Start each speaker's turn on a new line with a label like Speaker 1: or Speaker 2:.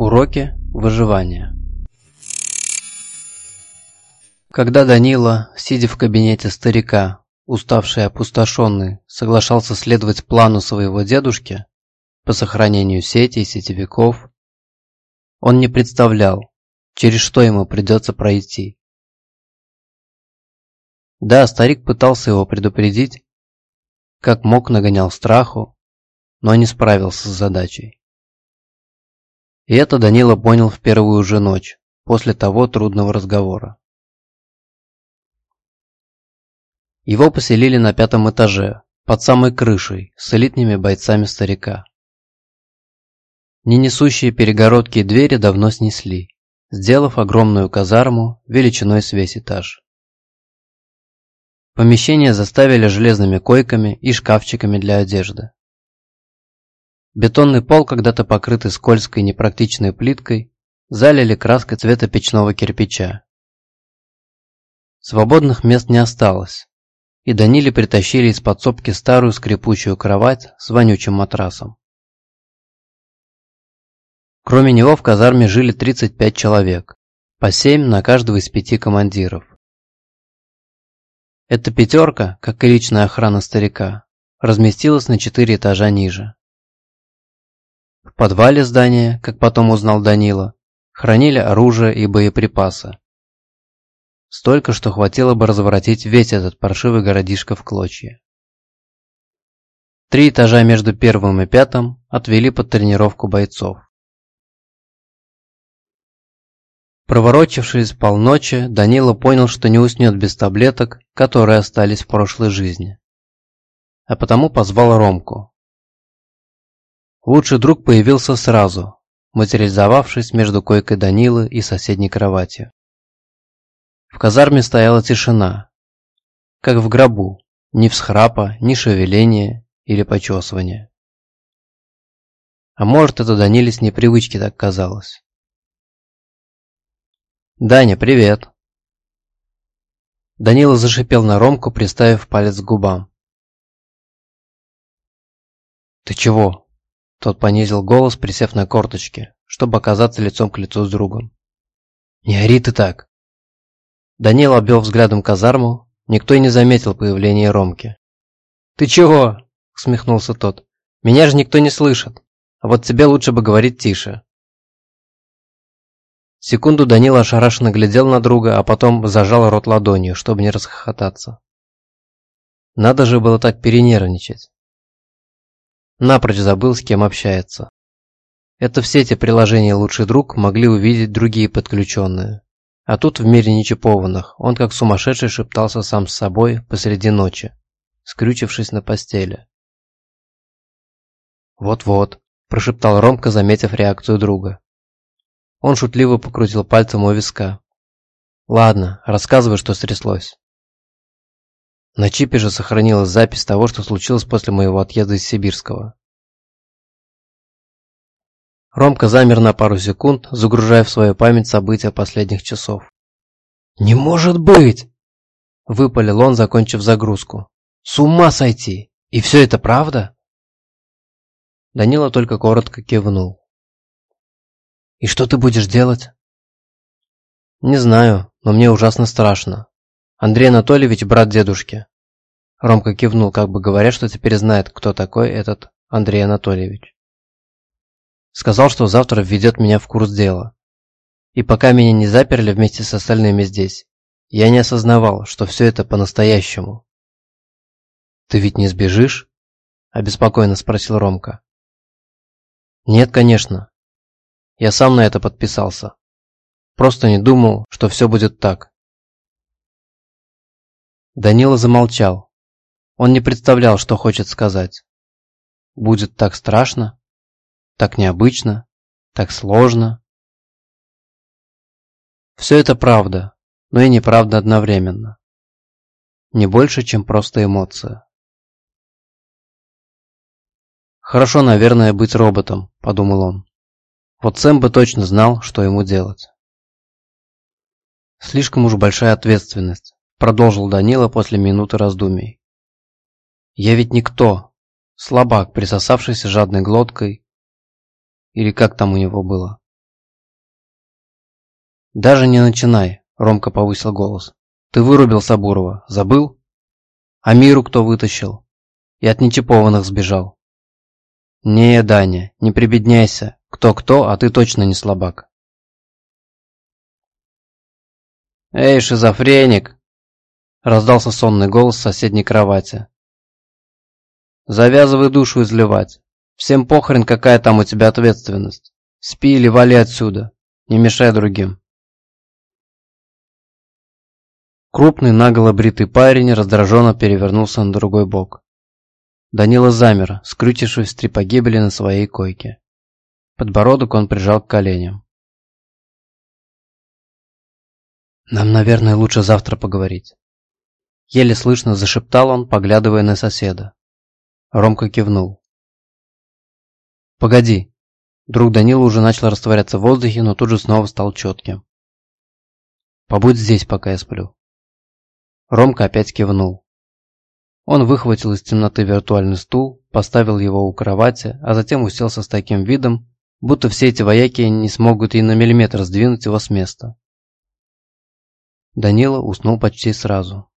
Speaker 1: Уроки выживания Когда Данила, сидя в кабинете старика, уставший и опустошенный, соглашался следовать плану своего дедушки по сохранению сети и сетевиков, он не представлял, через что ему придется пройти. Да, старик пытался его предупредить, как мог нагонял страху, но не справился с задачей. И это Данила понял в первую же ночь, после того трудного разговора. Его поселили на пятом этаже, под самой крышей, с элитными бойцами старика. Не несущие перегородки и двери давно снесли, сделав огромную казарму величиной с весь этаж. Помещение заставили железными койками и шкафчиками для одежды. Бетонный пол, когда-то покрытый скользкой непрактичной плиткой, залили краской цвета печного кирпича. Свободных мест не осталось, и Даниле притащили из подсобки старую скрипучую кровать с вонючим матрасом. Кроме него в казарме жили 35 человек, по 7 на каждого из пяти командиров. Эта пятерка, как и личная охрана старика, разместилась на четыре этажа ниже. Подвале здания, как потом узнал Данила, хранили оружие и боеприпасы. Столько, что хватило бы разворотить весь этот паршивый городишко в клочья. Три этажа между первым и пятым отвели под тренировку бойцов. Проворочившись полночи, Данила понял, что не уснет без таблеток, которые остались в прошлой жизни. А потому позвал Ромку, Лучший друг появился сразу, материализовавшись между койкой Данилы и соседней кроватью. В казарме стояла тишина, как в гробу, ни всхрапа, ни шевеления или почесывания. А может, это Даниле с непривычки так казалось. «Даня, привет!» Данила зашипел на Ромку, приставив палец к губам. «Ты чего?» Тот понизил голос, присев на корточки, чтобы оказаться лицом к лицу с другом. «Не ори ты так!» Данил обвел взглядом казарму, никто и не заметил появления Ромки. «Ты чего?» — усмехнулся тот. «Меня же никто не слышит, а вот тебе лучше бы говорить тише». Секунду Данил ошарашенно глядел на друга, а потом зажал рот ладонью, чтобы не расхохотаться. Надо же было так перенервничать. Напрочь забыл, с кем общается. Это все эти приложения «Лучший друг» могли увидеть другие подключенные. А тут в мире нечипованных он как сумасшедший шептался сам с собой посреди ночи, скрючившись на постели. «Вот-вот», – прошептал Ромка, заметив реакцию друга. Он шутливо покрутил пальцем у виска. «Ладно, рассказывай, что стряслось». На чипе же сохранилась запись того, что случилось после моего отъезда из Сибирского. Ромка замер на пару секунд, загружая в свою память события последних часов. «Не может быть!» – выпалил он, закончив загрузку. «С ума сойти! И все это правда?» Данила только коротко кивнул. «И что ты будешь делать?» «Не знаю, но мне ужасно страшно. Андрей Анатольевич – брат дедушки. Ромка кивнул, как бы говоря, что теперь знает, кто такой этот Андрей Анатольевич. Сказал, что завтра введет меня в курс дела. И пока меня не заперли вместе с остальными здесь, я не осознавал, что все это по-настоящему. «Ты ведь не сбежишь?» – обеспокоенно спросил Ромка. «Нет, конечно. Я сам на это подписался. Просто не думал, что все будет так». Данила замолчал, он не представлял, что хочет сказать. Будет так страшно, так необычно, так сложно. Все это правда, но и неправда одновременно. Не больше, чем просто эмоция. «Хорошо, наверное, быть роботом», – подумал он. Вот Сэм бы точно знал, что ему делать. «Слишком уж большая ответственность», – продолжил Данила после минуты раздумий. Я ведь никто. Слабак, присосавшийся жадной глоткой. Или как там у него было. «Даже не начинай», – Ромка повысил голос. «Ты вырубил Сабурова. Забыл? А миру кто вытащил? И от нечипованных сбежал». «Не, Даня, не прибедняйся. Кто-кто, а ты точно не слабак». «Эй, шизофреник!» – раздался сонный голос с соседней кровати. «Завязывай душу изливать. Всем похрен, какая там у тебя ответственность. Спи или вали отсюда. Не мешай другим». Крупный, наголо бритый парень раздраженно перевернулся на другой бок. Данила замер, скрючившись в три погибели на своей койке. Подбородок он прижал к коленям. «Нам, наверное, лучше завтра поговорить». Еле слышно зашептал он, поглядывая на соседа. Ромка кивнул. «Погоди». Друг Данила уже начал растворяться в воздухе, но тут же снова стал четким. «Побудь здесь, пока я сплю». Ромка опять кивнул. Он выхватил из темноты виртуальный стул, поставил его у кровати, а затем уселся с таким видом, будто все эти вояки не смогут и на миллиметр сдвинуть его с места. Данила уснул почти сразу.